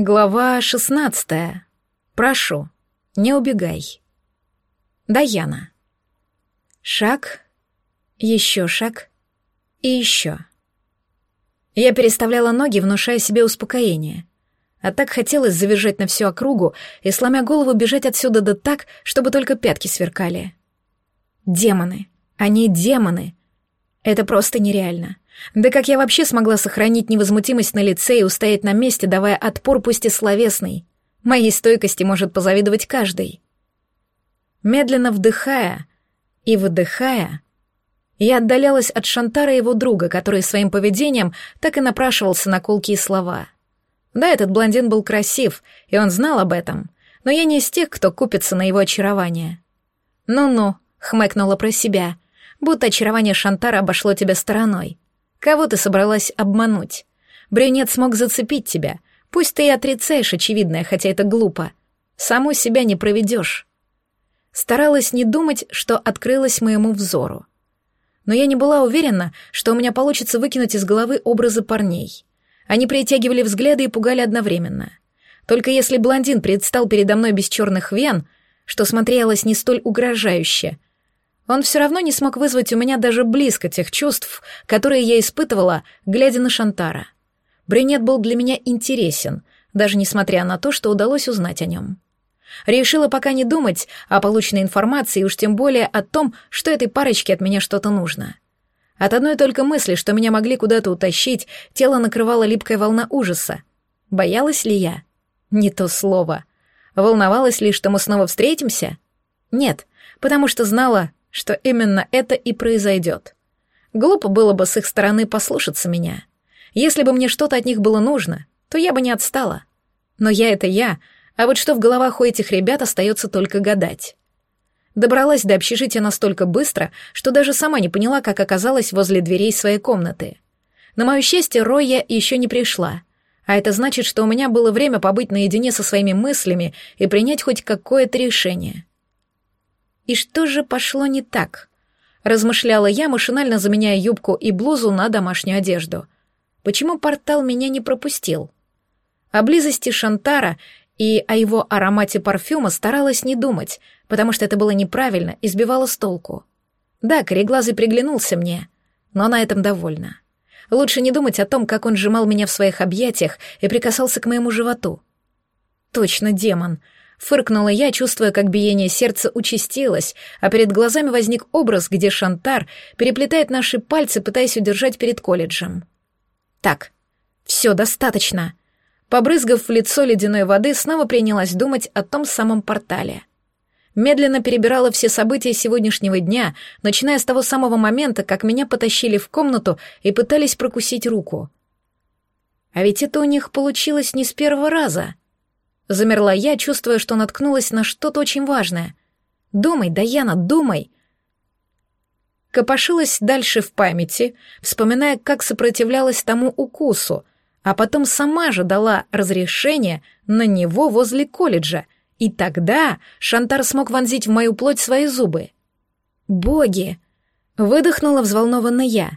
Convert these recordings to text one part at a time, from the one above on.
Глава шестнадцатая. Прошу, не убегай. Даяна. Шаг, еще шаг и еще. Я переставляла ноги, внушая себе успокоение. А так хотелось завизжать на всю округу и, сломя голову, бежать отсюда да так, чтобы только пятки сверкали. Демоны. Они демоны. Это просто нереально. Да как я вообще смогла сохранить невозмутимость на лице и устоять на месте, давая отпор пусть и словесный? Моей стойкости может позавидовать каждый. Медленно вдыхая и выдыхая, я отдалялась от Шантара и его друга, который своим поведением так и напрашивался на колкие слова. Да, этот блондин был красив, и он знал об этом, но я не из тех, кто купится на его очарование. «Ну-ну», — хмыкнула про себя, будто очарование Шантара обошло тебя стороной. Кого ты собралась обмануть? Брюнет смог зацепить тебя. Пусть ты и отрицаешь очевидное, хотя это глупо. Саму себя не проведешь. Старалась не думать, что открылось моему взору. Но я не была уверена, что у меня получится выкинуть из головы образы парней. Они притягивали взгляды и пугали одновременно. Только если блондин предстал передо мной без черных вен, что смотрелось не столь угрожающе, он все равно не смог вызвать у меня даже близко тех чувств, которые я испытывала, глядя на Шантара. Брюнет был для меня интересен, даже несмотря на то, что удалось узнать о нем. Решила пока не думать о полученной информации, уж тем более о том, что этой парочке от меня что-то нужно. От одной только мысли, что меня могли куда-то утащить, тело накрывала липкая волна ужаса. Боялась ли я? Не то слово. Волновалась ли, что мы снова встретимся? Нет, потому что знала, что именно это и произойдет. Глупо было бы с их стороны послушаться меня. Если бы мне что-то от них было нужно, то я бы не отстала. Но я — это я, а вот что в головах у этих ребят остается только гадать. Добралась до общежития настолько быстро, что даже сама не поняла, как оказалась возле дверей своей комнаты. На мое счастье, Роя еще не пришла. А это значит, что у меня было время побыть наедине со своими мыслями и принять хоть какое-то решение. И что же пошло не так? Размышляла я, машинально заменяя юбку и блузу на домашнюю одежду. Почему портал меня не пропустил? О близости Шантара и о его аромате парфюма старалась не думать, потому что это было неправильно и сбивало с толку. Да, кореглазый приглянулся мне, но на этом довольна. Лучше не думать о том, как он сжимал меня в своих объятиях и прикасался к моему животу. Точно демон — Фыркнула я, чувствуя, как биение сердца участилось, а перед глазами возник образ, где Шантар переплетает наши пальцы, пытаясь удержать перед колледжем. Так, все достаточно. Побрызгав в лицо ледяной воды, снова принялась думать о том самом портале. Медленно перебирала все события сегодняшнего дня, начиная с того самого момента, как меня потащили в комнату и пытались прокусить руку. А ведь это у них получилось не с первого раза — Замерла я, чувствуя, что наткнулась на что-то очень важное. «Думай, Даяна, думай!» Копошилась дальше в памяти, вспоминая, как сопротивлялась тому укусу, а потом сама же дала разрешение на него возле колледжа, и тогда Шантар смог вонзить в мою плоть свои зубы. «Боги!» — выдохнула взволнованно я.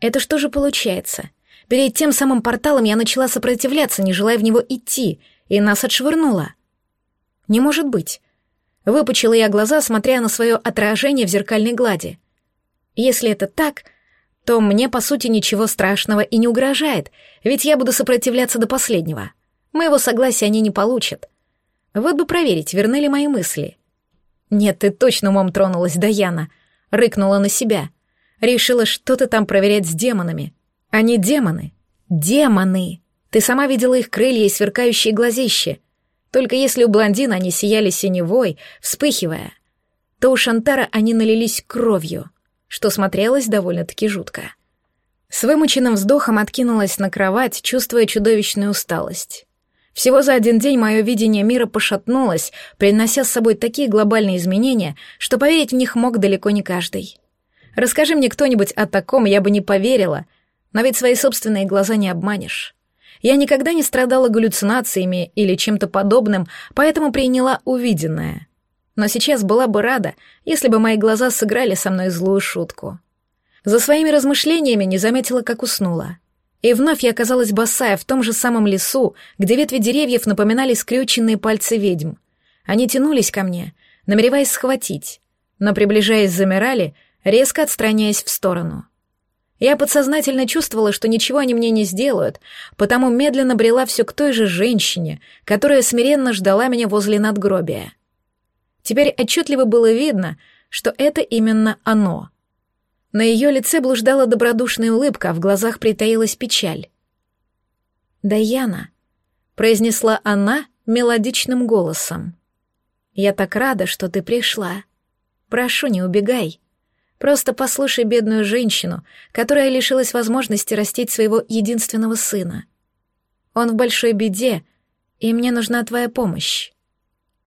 «Это что же получается?» Перед тем самым порталом я начала сопротивляться, не желая в него идти, и нас отшвырнуло. Не может быть. Выпучила я глаза, смотря на свое отражение в зеркальной глади. Если это так, то мне, по сути, ничего страшного и не угрожает, ведь я буду сопротивляться до последнего. Моего согласия они не получат. Вот бы проверить, верны ли мои мысли. Нет, ты точно умом тронулась, Даяна. Рыкнула на себя. Решила что-то там проверять с демонами. Они демоны. Демоны! Ты сама видела их крылья и сверкающие глазища. Только если у блондина они сияли синевой, вспыхивая, то у Шантара они налились кровью, что смотрелось довольно-таки жутко. С вымученным вздохом откинулась на кровать, чувствуя чудовищную усталость. Всего за один день мое видение мира пошатнулось, принося с собой такие глобальные изменения, что поверить в них мог далеко не каждый. Расскажи мне кто-нибудь о таком, я бы не поверила, но ведь свои собственные глаза не обманешь. Я никогда не страдала галлюцинациями или чем-то подобным, поэтому приняла увиденное. Но сейчас была бы рада, если бы мои глаза сыграли со мной злую шутку. За своими размышлениями не заметила, как уснула. И вновь я оказалась босая в том же самом лесу, где ветви деревьев напоминали скрюченные пальцы ведьм. Они тянулись ко мне, намереваясь схватить, но, приближаясь, замирали, резко отстраняясь в сторону. Я подсознательно чувствовала, что ничего они мне не сделают, потому медленно брела все к той же женщине, которая смиренно ждала меня возле надгробия. Теперь отчетливо было видно, что это именно оно. На ее лице блуждала добродушная улыбка, а в глазах притаилась печаль. «Даяна», — произнесла она мелодичным голосом. «Я так рада, что ты пришла. Прошу, не убегай. Просто послушай бедную женщину, которая лишилась возможности растить своего единственного сына. Он в большой беде, и мне нужна твоя помощь».